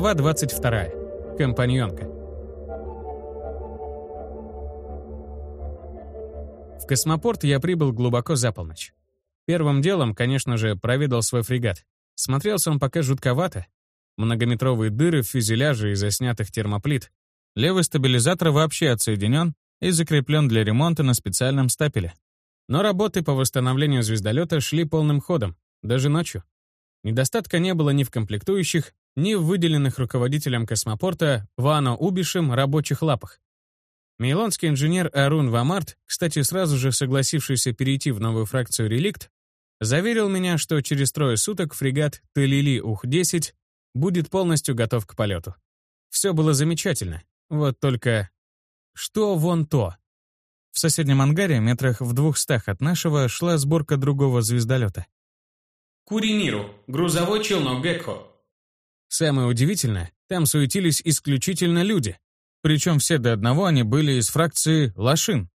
Глава 22. Компаньонка. В космопорт я прибыл глубоко за полночь. Первым делом, конечно же, проведал свой фрегат. Смотрелся он пока жутковато. Многометровые дыры в фюзеляже из-за снятых термоплит. Левый стабилизатор вообще отсоединен и закреплен для ремонта на специальном стапеле. Но работы по восстановлению звездолета шли полным ходом, даже ночью. Недостатка не было ни в комплектующих, ни в выделенных руководителем космопорта Вано Убишем рабочих лапах. Мейлонский инженер Арун Вамарт, кстати, сразу же согласившийся перейти в новую фракцию «Реликт», заверил меня, что через трое суток фрегат Телили Ух-10 будет полностью готов к полету. Все было замечательно. Вот только... Что вон то? В соседнем ангаре, метрах в двухстах от нашего, шла сборка другого звездолета. Куриниру. Грузовой челнок Гекхо. Самое удивительное, там суетились исключительно люди. Причем все до одного они были из фракции «Лошин».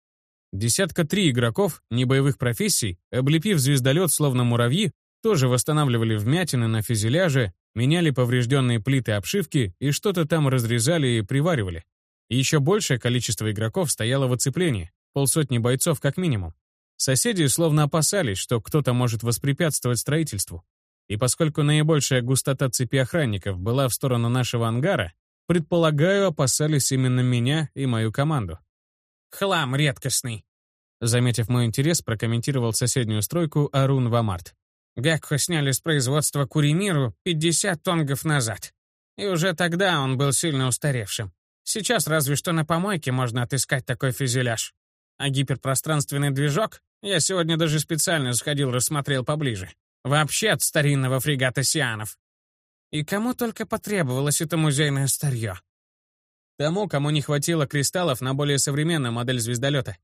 Десятка три игроков, небоевых профессий, облепив звездолет словно муравьи, тоже восстанавливали вмятины на фюзеляже, меняли поврежденные плиты обшивки и что-то там разрезали и приваривали. Еще большее количество игроков стояло в оцеплении, полсотни бойцов как минимум. Соседи словно опасались, что кто-то может воспрепятствовать строительству. И поскольку наибольшая густота цепи охранников была в сторону нашего ангара, предполагаю, опасались именно меня и мою команду. «Хлам редкостный», — заметив мой интерес, прокомментировал соседнюю стройку Арун Вамарт. «Гекко сняли с производства Куримиру 50 тонгов назад. И уже тогда он был сильно устаревшим. Сейчас разве что на помойке можно отыскать такой фюзеляж. А гиперпространственный движок я сегодня даже специально сходил, рассмотрел поближе. Вообще от старинного фрегата Сианов. И кому только потребовалось это музейное старье? Тому, кому не хватило кристаллов на более современную модель звездолета.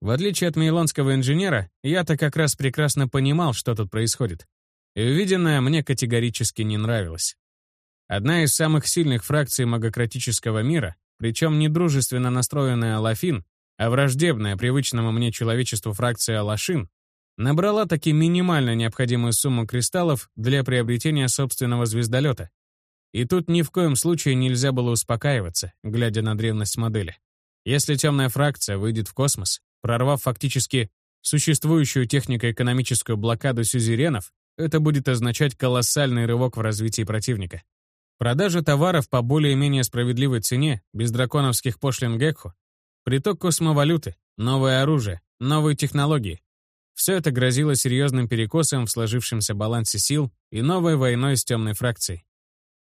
В отличие от мейлонского инженера, я-то как раз прекрасно понимал, что тут происходит. И увиденное мне категорически не нравилось. Одна из самых сильных фракций магократического мира, причем не дружественно настроенная Лафин, а враждебная привычному мне человечеству фракция Лашин набрала таки минимально необходимую сумму кристаллов для приобретения собственного звездолета. И тут ни в коем случае нельзя было успокаиваться, глядя на древность модели. Если темная фракция выйдет в космос, прорвав фактически существующую технико-экономическую блокаду сюзеренов, это будет означать колоссальный рывок в развитии противника. Продажа товаров по более-менее справедливой цене, без драконовских пошлин Гекху, Приток космовалюты, новое оружие, новые технологии. Все это грозило серьезным перекосом в сложившемся балансе сил и новой войной с темной фракцией.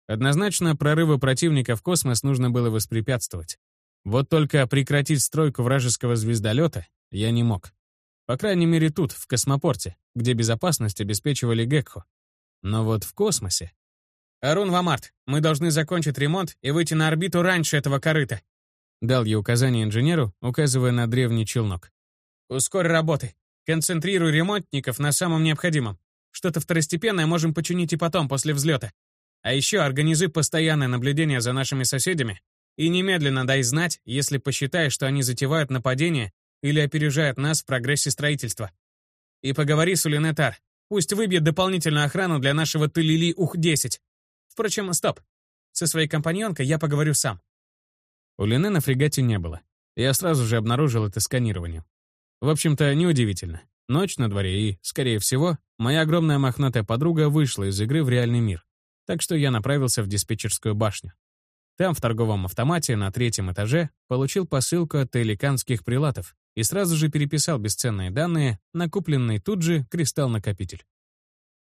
Однозначно, прорыву противника в космос нужно было воспрепятствовать. Вот только прекратить стройку вражеского звездолета я не мог. По крайней мере тут, в космопорте, где безопасность обеспечивали Гекхо. Но вот в космосе... «Арун Вамарт, мы должны закончить ремонт и выйти на орбиту раньше этого корыта», Дал я указание инженеру, указывая на древний челнок. «Ускорь работы. Концентрируй ремонтников на самом необходимом. Что-то второстепенное можем починить и потом, после взлета. А еще организуй постоянное наблюдение за нашими соседями и немедленно дай знать, если посчитаешь, что они затевают нападение или опережают нас в прогрессе строительства. И поговори с Улинетар. Пусть выбьет дополнительную охрану для нашего Тылили Ух-10. Впрочем, стоп. Со своей компаньонкой я поговорю сам. У Лены на фрегате не было. Я сразу же обнаружил это сканированием. В общем-то, неудивительно. Ночь на дворе и, скорее всего, моя огромная мохнатая подруга вышла из игры в реальный мир. Так что я направился в диспетчерскую башню. Там, в торговом автомате на третьем этаже, получил посылку от эликанских прилатов и сразу же переписал бесценные данные на купленный тут же кристалл-накопитель.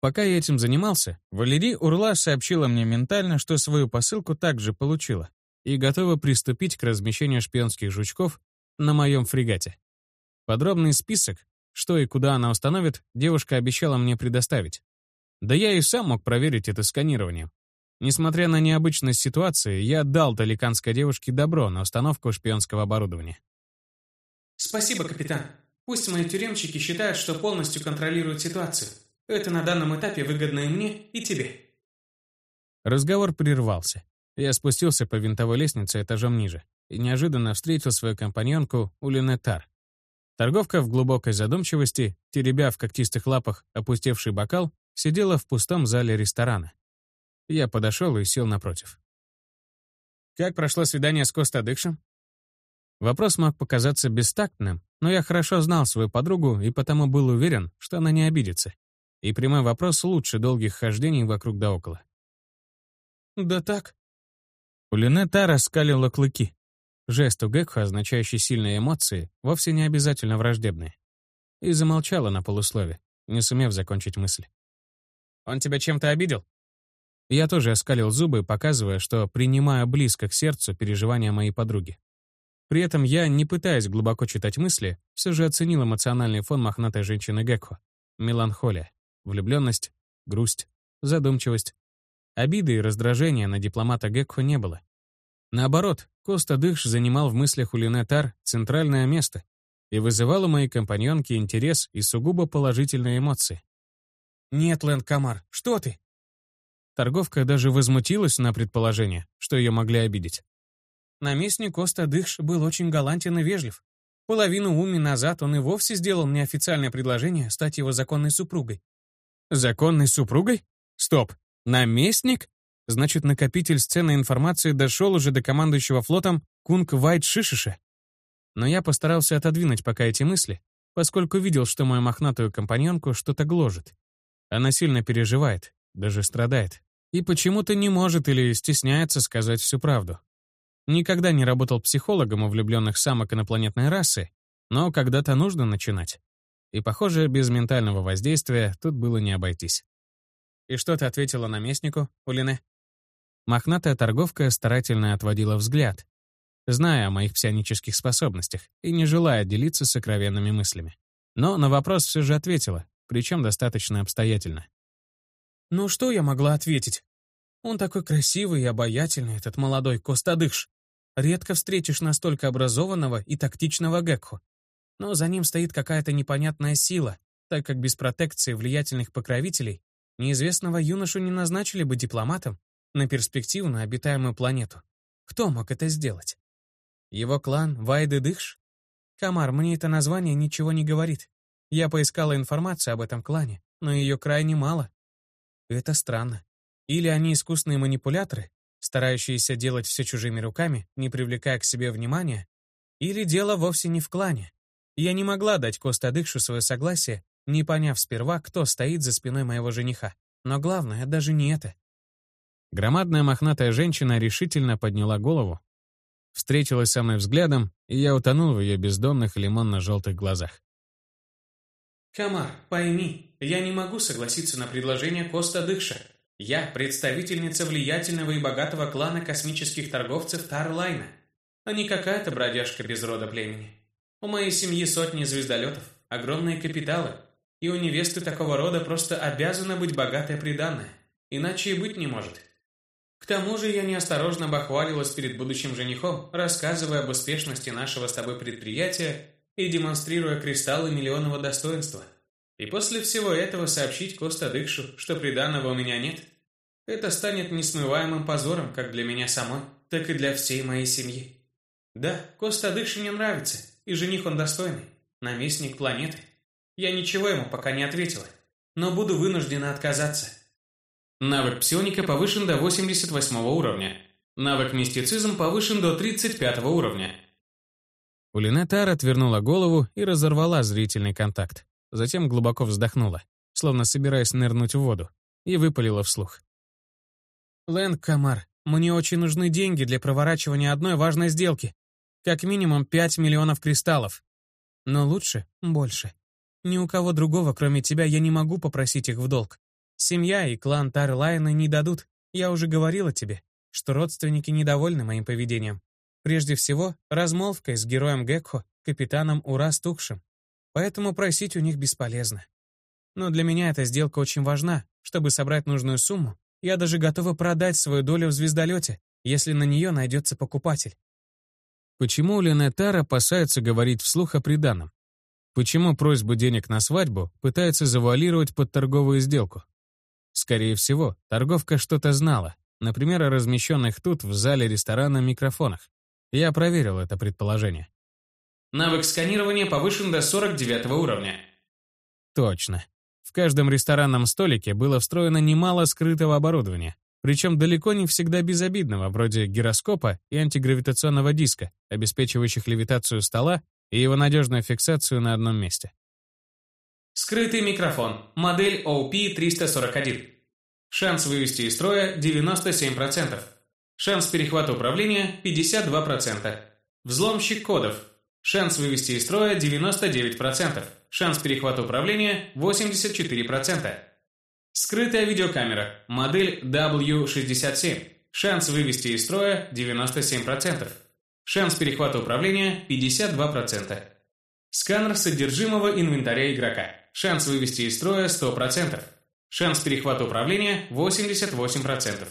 Пока я этим занимался, Валерий Урла сообщила мне ментально, что свою посылку также получила, и готова приступить к размещению шпионских жучков на моем фрегате. Подробный список, что и куда она установит, девушка обещала мне предоставить. Да я и сам мог проверить это сканированием. Несмотря на необычность ситуации, я дал таликанской девушке добро на установку шпионского оборудования. «Спасибо, капитан. Пусть мои тюремщики считают, что полностью контролируют ситуацию. Это на данном этапе выгодно и мне, и тебе». Разговор прервался. Я спустился по винтовой лестнице этажом ниже и неожиданно встретил свою компаньонку Улинетар. Торговка в глубокой задумчивости, теребя в когтистых лапах опустевший бокал, сидела в пустом зале ресторана. Я подошел и сел напротив. «Как прошло свидание с Коста Дыкшем?» Вопрос мог показаться бестактным, но я хорошо знал свою подругу и потому был уверен, что она не обидится. И прямой вопрос лучше долгих хождений вокруг да около. «Да так». У Линетта раскалила клыки. Жест у Гекхо, означающий сильные эмоции, вовсе не обязательно враждебные. И замолчала на полуслове, не сумев закончить мысль. «Он тебя чем-то обидел?» Я тоже оскалил зубы, показывая, что принимаю близко к сердцу переживания моей подруги. При этом я, не пытаясь глубоко читать мысли, все же оценил эмоциональный фон мохнатой женщины Гекхо. Меланхолия, влюбленность, грусть, задумчивость. Обиды и раздражения на дипломата Гекхо не было. Наоборот, Коста Дыхш занимал в мыслях у Линетар центральное место и вызывал у моей компаньонки интерес и сугубо положительные эмоции. «Нет, Лэнд Камар, что ты?» Торговка даже возмутилась на предположение, что ее могли обидеть. Наместник Коста Дыхш был очень галантен и вежлив. Половину уми назад он и вовсе сделал мне официальное предложение стать его законной супругой. Законной супругой? Стоп. Наместник? Значит, накопитель сцены информации дошел уже до командующего флотом Кунг Вайт Шишиша. Но я постарался отодвинуть пока эти мысли, поскольку видел, что мою мохнатую компаньонку что-то гложет. Она сильно переживает, даже страдает. И почему-то не может или стесняется сказать всю правду. Никогда не работал психологом у влюбленных самок инопланетной расы, но когда-то нужно начинать. И, похоже, без ментального воздействия тут было не обойтись. «И что ты ответила наместнику, Улине?» Мохнатая торговка старательно отводила взгляд, зная о моих псионических способностях и не желая делиться сокровенными мыслями. Но на вопрос все же ответила, причем достаточно обстоятельно. «Ну что я могла ответить? Он такой красивый и обаятельный, этот молодой Костадыш. Редко встретишь настолько образованного и тактичного Гекху. Но за ним стоит какая-то непонятная сила, так как без протекции влиятельных покровителей неизвестного юношу не назначили бы дипломатом на перспективу на обитаемую планету. Кто мог это сделать? Его клан Вайды Дыхш? Камар, мне это название ничего не говорит. Я поискала информацию об этом клане, но ее крайне мало. Это странно. Или они искусные манипуляторы, старающиеся делать все чужими руками, не привлекая к себе внимания, или дело вовсе не в клане. Я не могла дать Костадыкшу свое согласие, не поняв сперва, кто стоит за спиной моего жениха. Но главное даже не это. Громадная мохнатая женщина решительно подняла голову, встретилась со мной взглядом, и я утонул в ее бездонных лимонно-желтых глазах. «Камар, пойми, я не могу согласиться на предложение Коста Дыкша. Я представительница влиятельного и богатого клана космических торговцев Тарлайна, а не какая-то бродяжка без рода племени. У моей семьи сотни звездолетов, огромные капиталы, и у невесты такого рода просто обязана быть богатая приданная, иначе и быть не может. К тому же я неосторожно бахвалилась перед будущим женихом, рассказывая об успешности нашего с тобой предприятия и демонстрируя кристаллы миллионного достоинства. И после всего этого сообщить Коста Дыкшу, что приданного у меня нет – это станет несмываемым позором как для меня самой, так и для всей моей семьи. Да, Коста Дыши мне нравится, и жених он достойный, наместник планеты. Я ничего ему пока не ответила, но буду вынуждена отказаться. Навык псионика повышен до 88 уровня. Навык мистицизм повышен до 35 уровня. Улинетар отвернула голову и разорвала зрительный контакт. Затем глубоко вздохнула, словно собираясь нырнуть в воду, и выпалила вслух. Лэнг Камар, мне очень нужны деньги для проворачивания одной важной сделки. Как минимум 5 миллионов кристаллов. Но лучше — больше. Ни у кого другого, кроме тебя, я не могу попросить их в долг. Семья и клан Тарлайна не дадут. Я уже говорила тебе, что родственники недовольны моим поведением. Прежде всего, размолвкой с героем Гекхо, капитаном Урас Тухшем. Поэтому просить у них бесполезно. Но для меня эта сделка очень важна, чтобы собрать нужную сумму я даже готова продать свою долю в звездолете, если на нее найдется покупатель. Почему Ленетар опасается говорить вслух о приданом? Почему просьбу денег на свадьбу пытается завуалировать под торговую сделку? Скорее всего, торговка что-то знала, например, о размещенных тут в зале ресторана микрофонах. Я проверил это предположение. Навык сканирования повышен до 49 уровня. Точно. В каждом ресторанном столике было встроено немало скрытого оборудования, причем далеко не всегда безобидного, вроде гироскопа и антигравитационного диска, обеспечивающих левитацию стола и его надежную фиксацию на одном месте. Скрытый микрофон. Модель OP-341. Шанс вывести из строя 97%. Шанс перехвата управления 52%. Взломщик кодов. Шанс вывести из строя 99%. Шанс перехвата управления 84%. Скрытая видеокамера. Модель W67. Шанс вывести из строя 97%. Шанс перехвата управления 52%. Сканер содержимого инвентаря игрока. Шанс вывести из строя 100%. Шанс перехвата управления 88%.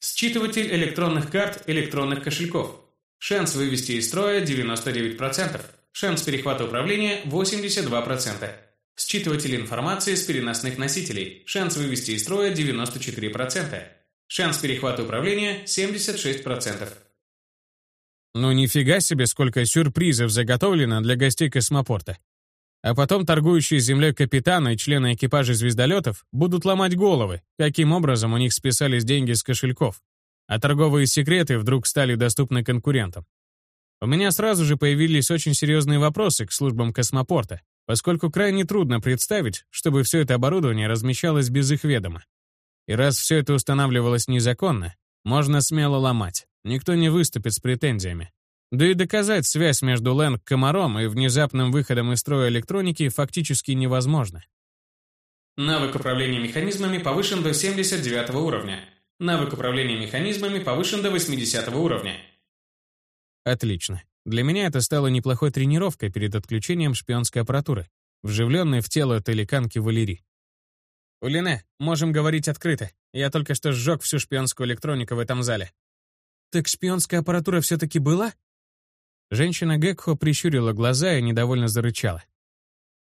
Считыватель электронных карт электронных кошельков. Шанс вывести из строя 99%. Шанс перехвата управления 82%. Считыватель информации с переносных носителей. Шанс вывести из строя 94%. Шанс перехвата управления 76%. Ну нифига себе, сколько сюрпризов заготовлено для гостей космопорта. А потом торгующие землей капитаны и члены экипажа звездолетов будут ломать головы, каким образом у них списались деньги с кошельков, а торговые секреты вдруг стали доступны конкурентам. У меня сразу же появились очень серьезные вопросы к службам космопорта, поскольку крайне трудно представить, чтобы все это оборудование размещалось без их ведома. И раз все это устанавливалось незаконно, можно смело ломать, никто не выступит с претензиями. Да и доказать связь между Лэнг Комаром и внезапным выходом из строя электроники фактически невозможно. Навык управления механизмами повышен до 79 уровня. Навык управления механизмами повышен до 80 уровня. Отлично. Для меня это стало неплохой тренировкой перед отключением шпионской аппаратуры, вживленной в тело таликанки Валерии. «Улине, можем говорить открыто. Я только что сжег всю шпионскую электронику в этом зале». «Так шпионская аппаратура все-таки была?» Женщина Гекхо прищурила глаза и недовольно зарычала.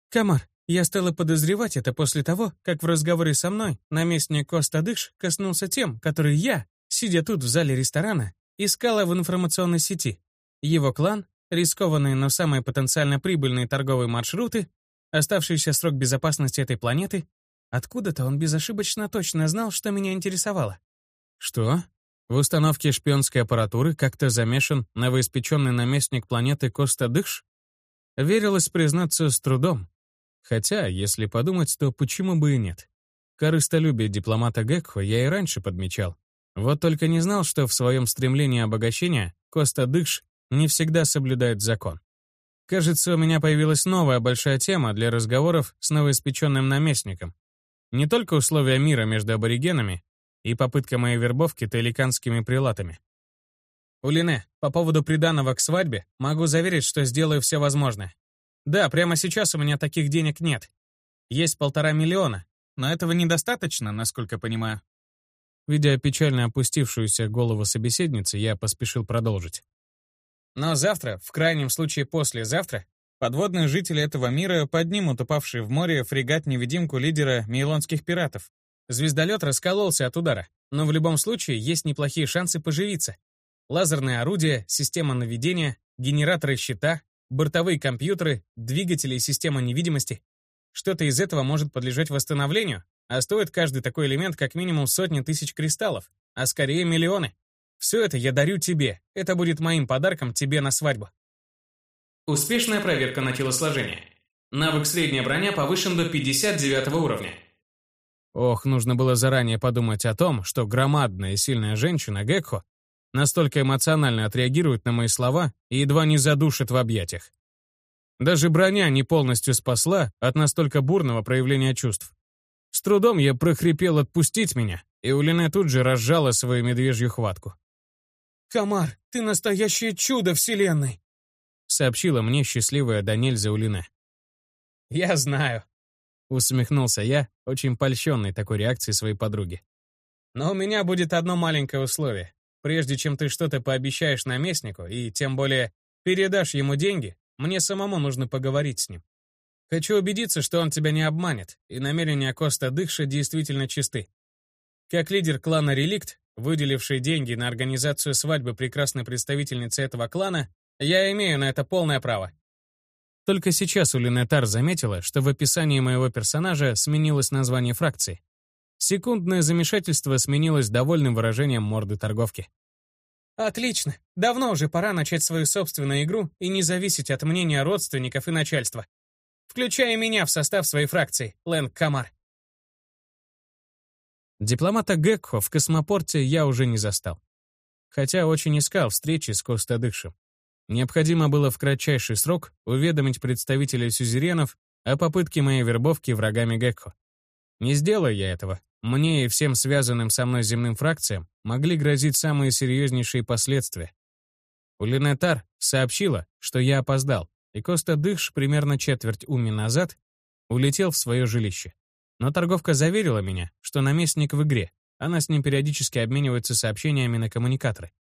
«Камар, я стала подозревать это после того, как в разговоре со мной наместник Костадыш коснулся тем, которые я, сидя тут в зале ресторана, искала в информационной сети. Его клан, рискованные, но самые потенциально прибыльные торговые маршруты, оставшийся срок безопасности этой планеты, откуда-то он безошибочно точно знал, что меня интересовало. «Что?» В установке шпионской аппаратуры как-то замешан новоиспеченный наместник планеты Коста-Дыш? Верилось признаться с трудом. Хотя, если подумать, то почему бы и нет? Корыстолюбие дипломата Гекхо я и раньше подмечал. Вот только не знал, что в своем стремлении обогащения Коста-Дыш не всегда соблюдает закон. Кажется, у меня появилась новая большая тема для разговоров с новоиспеченным наместником. Не только условия мира между аборигенами, и попытка моей вербовки таликанскими прилатами. Улине, по поводу приданого к свадьбе, могу заверить, что сделаю все возможное. Да, прямо сейчас у меня таких денег нет. Есть полтора миллиона, но этого недостаточно, насколько понимаю. Видя печально опустившуюся голову собеседницы, я поспешил продолжить. Но завтра, в крайнем случае послезавтра, подводные жители этого мира поднимут упавший в море фрегат-невидимку лидера мейлонских пиратов, Звездолет раскололся от удара, но в любом случае есть неплохие шансы поживиться. Лазерные орудия, система наведения, генераторы щита, бортовые компьютеры, двигатели и система невидимости. Что-то из этого может подлежать восстановлению, а стоит каждый такой элемент как минимум сотни тысяч кристаллов, а скорее миллионы. Все это я дарю тебе. Это будет моим подарком тебе на свадьбу. Успешная проверка на телосложение. Навык средняя броня повышен до 59 уровня. Ох, нужно было заранее подумать о том, что громадная и сильная женщина Гекхо настолько эмоционально отреагирует на мои слова и едва не задушит в объятиях. Даже броня не полностью спасла от настолько бурного проявления чувств. С трудом я прохрипел отпустить меня, и Улине тут же разжала свою медвежью хватку. «Комар, ты настоящее чудо вселенной!» сообщила мне счастливая до нельзя Улине. «Я знаю», Усмехнулся я, очень польщенный такой реакцией своей подруги. «Но у меня будет одно маленькое условие. Прежде чем ты что-то пообещаешь наместнику, и тем более передашь ему деньги, мне самому нужно поговорить с ним. Хочу убедиться, что он тебя не обманет, и намерения Коста Дыхша действительно чисты. Как лидер клана Реликт, выделивший деньги на организацию свадьбы прекрасной представительницы этого клана, я имею на это полное право. Только сейчас Улинетар заметила, что в описании моего персонажа сменилось название фракции. Секундное замешательство сменилось довольным выражением морды торговки. «Отлично. Давно уже пора начать свою собственную игру и не зависеть от мнения родственников и начальства. Включая меня в состав своей фракции, Лэнг Камар». Дипломата Гекхо в космопорте я уже не застал. Хотя очень искал встречи с Костадыкшем. Необходимо было в кратчайший срок уведомить представителей сюзеренов о попытке моей вербовки врагами Гекхо. Не сделаю я этого, мне и всем связанным со мной земным фракциям могли грозить самые серьезнейшие последствия. Улинетар сообщила, что я опоздал, и Коста Дыхш примерно четверть уми назад улетел в свое жилище. Но торговка заверила меня, что наместник в игре, она с ним периодически обменивается сообщениями на коммуникаторы.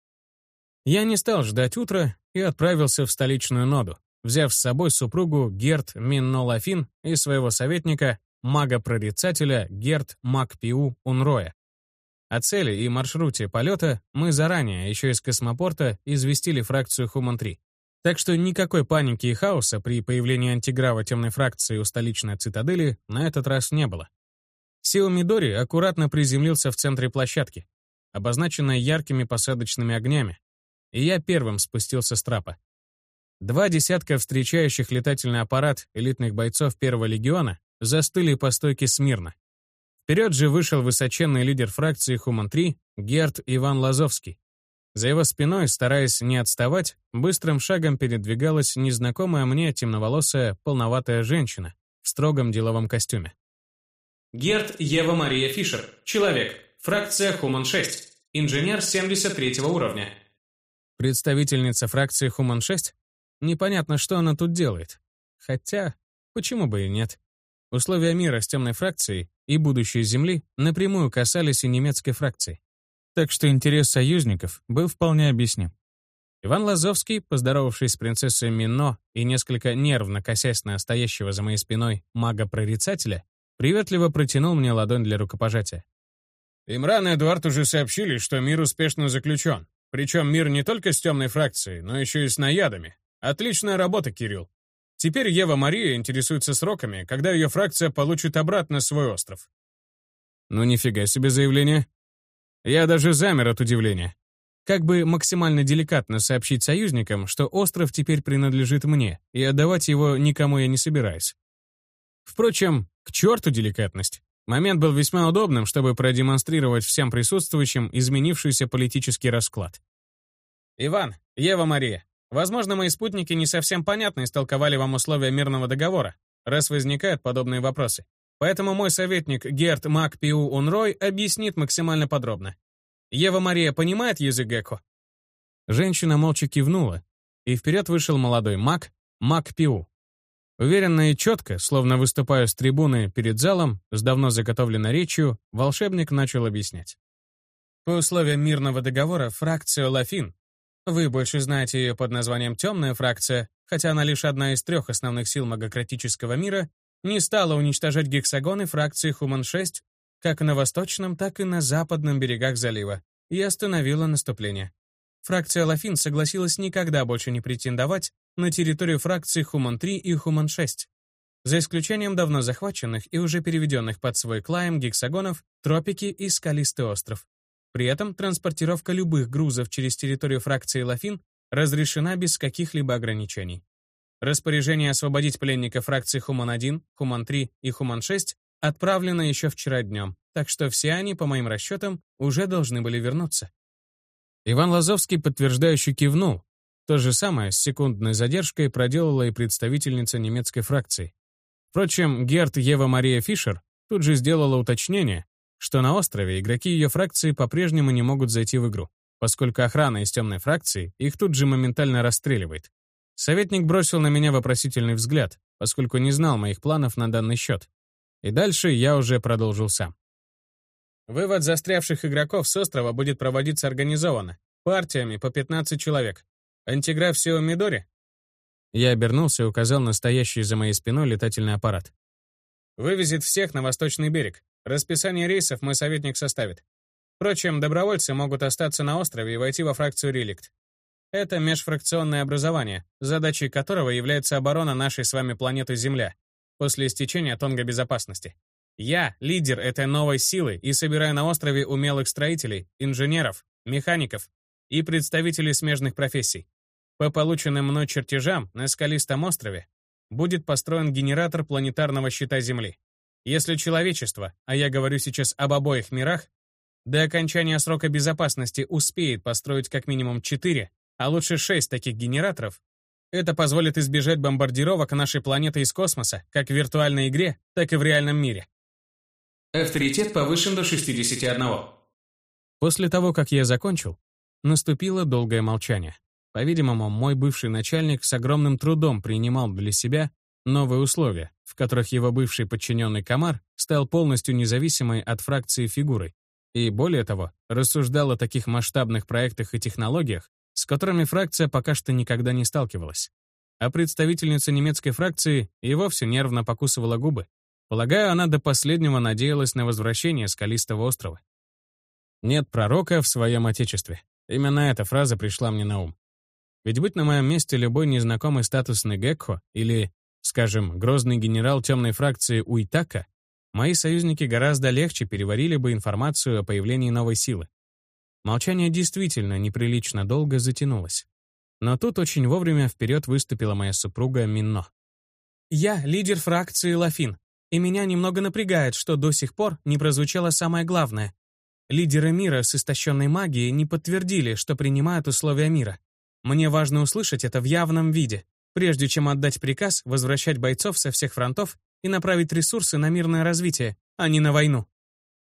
Я не стал ждать утра и отправился в столичную ноду, взяв с собой супругу Герт Миннолафин и своего советника мага-прорицателя Герт Макпиу Унроя. О цели и маршруте полета мы заранее, еще из космопорта, известили фракцию Хуман-3. Так что никакой паники и хаоса при появлении антиграва темной фракции у столичной цитадели на этот раз не было. Сио Мидори аккуратно приземлился в центре площадки, обозначенной яркими посадочными огнями, и я первым спустился с трапа. Два десятка встречающих летательный аппарат элитных бойцов Первого легиона застыли по стойке смирно. Вперед же вышел высоченный лидер фракции Хуман-3 Герт Иван Лазовский. За его спиной, стараясь не отставать, быстрым шагом передвигалась незнакомая мне темноволосая, полноватая женщина в строгом деловом костюме. Герт Ева Мария Фишер. Человек. Фракция Хуман-6. Инженер 73 уровня. Представительница фракции Хуман-6? Непонятно, что она тут делает. Хотя, почему бы и нет? Условия мира с темной фракцией и будущее Земли напрямую касались и немецкой фракции. Так что интерес союзников был вполне объясним. Иван Лазовский, поздоровавшись с принцессой Мино и несколько нервно косясь на стоящего за моей спиной мага-прорицателя, приветливо протянул мне ладонь для рукопожатия. Имран и Эдуард уже сообщили, что мир успешно заключен. Причем мир не только с темной фракцией, но еще и с наядами. Отличная работа, Кирилл. Теперь Ева Мария интересуется сроками, когда ее фракция получит обратно свой остров. Ну нифига себе заявление. Я даже замер от удивления. Как бы максимально деликатно сообщить союзникам, что остров теперь принадлежит мне, и отдавать его никому я не собираюсь. Впрочем, к черту деликатность. Момент был весьма удобным, чтобы продемонстрировать всем присутствующим изменившийся политический расклад. «Иван, Ева Мария, Возможно, мои спутники не совсем понятно истолковали вам условия мирного договора, раз возникают подобные вопросы. Поэтому мой советник Герт Мак Пиу Унрой объяснит максимально подробно. Ева Мария понимает язык Гекко? Женщина молча кивнула, и вперед вышел молодой маг, Мак Пиу. Уверенно и четко, словно выступая с трибуны перед залом, с давно заготовленной речью, волшебник начал объяснять. По условиям мирного договора фракция Лафин вы больше знаете ее под названием «Темная фракция», хотя она лишь одна из трех основных сил магократического мира, не стала уничтожать гексагоны фракции Хуман-6 как на восточном, так и на западном берегах залива и остановила наступление. Фракция Лафин согласилась никогда больше не претендовать на территорию фракций Хуман-3 и Хуман-6, за исключением давно захваченных и уже переведенных под свой клайм гексагонов, тропики и скалистый остров. При этом транспортировка любых грузов через территорию фракции Лафин разрешена без каких-либо ограничений. Распоряжение освободить пленника фракции Хуман-1, Хуман-3 и Хуман-6 отправлено еще вчера днем, так что все они, по моим расчетам, уже должны были вернуться. Иван Лазовский подтверждающе кивнул. То же самое с секундной задержкой проделала и представительница немецкой фракции. Впрочем, Герт Ева Мария Фишер тут же сделала уточнение, что на острове игроки ее фракции по-прежнему не могут зайти в игру, поскольку охрана из темной фракции их тут же моментально расстреливает. Советник бросил на меня вопросительный взгляд, поскольку не знал моих планов на данный счет. И дальше я уже продолжил сам. Вывод застрявших игроков с острова будет проводиться организованно, партиями по 15 человек. Антиграф Мидори? Я обернулся и указал на стоящий за моей спиной летательный аппарат. Вывезет всех на восточный берег. Расписание рейсов мой советник составит. Впрочем, добровольцы могут остаться на острове и войти во фракцию «Реликт». Это межфракционное образование, задачей которого является оборона нашей с вами планеты Земля после истечения тонга безопасности. Я — лидер этой новой силы и собираю на острове умелых строителей, инженеров, механиков и представителей смежных профессий. По полученным мной чертежам на скалистом острове будет построен генератор планетарного щита Земли. Если человечество, а я говорю сейчас об обоих мирах, до окончания срока безопасности успеет построить как минимум 4, а лучше 6 таких генераторов, это позволит избежать бомбардировок нашей планеты из космоса, как в виртуальной игре, так и в реальном мире. Авторитет повышен до 61. После того, как я закончил, наступило долгое молчание. По-видимому, мой бывший начальник с огромным трудом принимал для себя новые условия, в которых его бывший подчиненный Комар стал полностью независимой от фракции фигурой, и, более того, рассуждал о таких масштабных проектах и технологиях, с которыми фракция пока что никогда не сталкивалась. А представительница немецкой фракции и вовсе нервно покусывала губы. Полагаю, она до последнего надеялась на возвращение Скалистого острова. «Нет пророка в своем отечестве». Именно эта фраза пришла мне на ум. Ведь быть на моем месте любой незнакомый статусный Гекхо или, скажем, грозный генерал темной фракции Уитака, мои союзники гораздо легче переварили бы информацию о появлении новой силы. Молчание действительно неприлично долго затянулось. Но тут очень вовремя вперед выступила моя супруга Минно. «Я лидер фракции Лафин, и меня немного напрягает, что до сих пор не прозвучало самое главное. Лидеры мира с истощенной магией не подтвердили, что принимают условия мира. Мне важно услышать это в явном виде, прежде чем отдать приказ возвращать бойцов со всех фронтов и направить ресурсы на мирное развитие, а не на войну.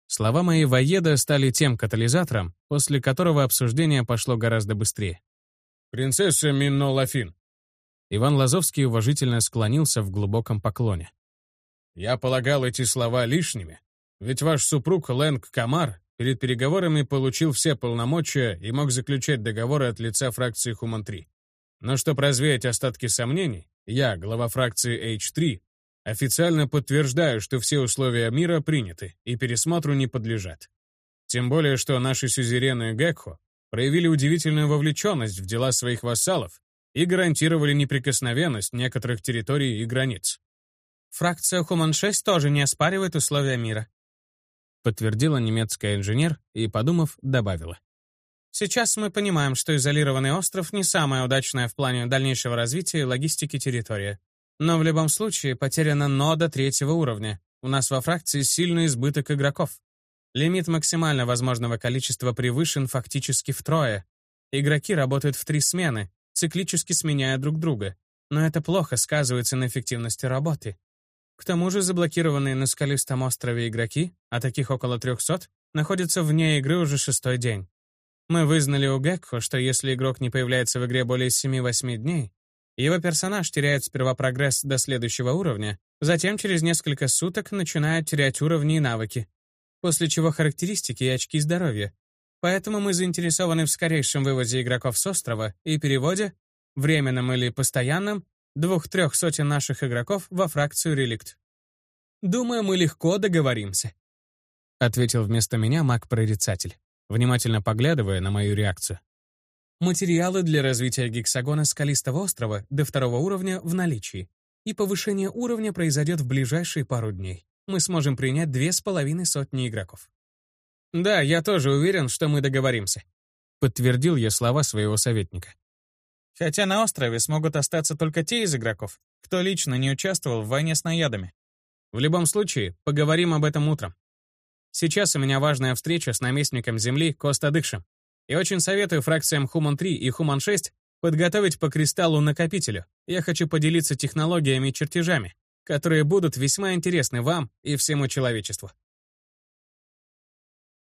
Слова моей воеда стали тем катализатором, после которого обсуждение пошло гораздо быстрее. «Принцесса Минно Лафин». Иван Лазовский уважительно склонился в глубоком поклоне. «Я полагал эти слова лишними, ведь ваш супруг Лэнг Камар перед переговорами получил все полномочия и мог заключать договоры от лица фракции Хуман-3. Но чтобы развеять остатки сомнений, я, глава фракции H3, Официально подтверждаю, что все условия мира приняты и пересмотру не подлежат. Тем более, что наши сюзерены Гекхо проявили удивительную вовлеченность в дела своих вассалов и гарантировали неприкосновенность некоторых территорий и границ. Фракция Хуман-6 тоже не оспаривает условия мира. Подтвердила немецкая инженер и, подумав, добавила. Сейчас мы понимаем, что изолированный остров не самая удачная в плане дальнейшего развития логистики территория. Но в любом случае потеряна нода третьего уровня. У нас во фракции сильный избыток игроков. Лимит максимально возможного количества превышен фактически втрое. Игроки работают в три смены, циклически сменяя друг друга. Но это плохо сказывается на эффективности работы. К тому же заблокированные на скалистом острове игроки, а таких около 300, находятся вне игры уже шестой день. Мы вызнали у Гекко, что если игрок не появляется в игре более 7-8 дней, его персонаж теряет сперва прогресс до следующего уровня, затем через несколько суток начинает терять уровни и навыки, после чего характеристики и очки здоровья. Поэтому мы заинтересованы в скорейшем выводе игроков с острова и переводе, временном или постоянном, двух-трех сотен наших игроков во фракцию «Реликт». «Думаю, мы легко договоримся», — ответил вместо меня маг-прорицатель, внимательно поглядывая на мою реакцию. Материалы для развития гексагона скалистого острова до второго уровня в наличии, и повышение уровня произойдет в ближайшие пару дней. Мы сможем принять две с половиной сотни игроков. «Да, я тоже уверен, что мы договоримся», — подтвердил я слова своего советника. Хотя на острове смогут остаться только те из игроков, кто лично не участвовал в войне с наядами. В любом случае, поговорим об этом утром. Сейчас у меня важная встреча с наместником Земли Коста Дыкшем. И очень советую фракциям Human-3 и Human-6 подготовить по кристаллу-накопителю. Я хочу поделиться технологиями и чертежами, которые будут весьма интересны вам и всему человечеству.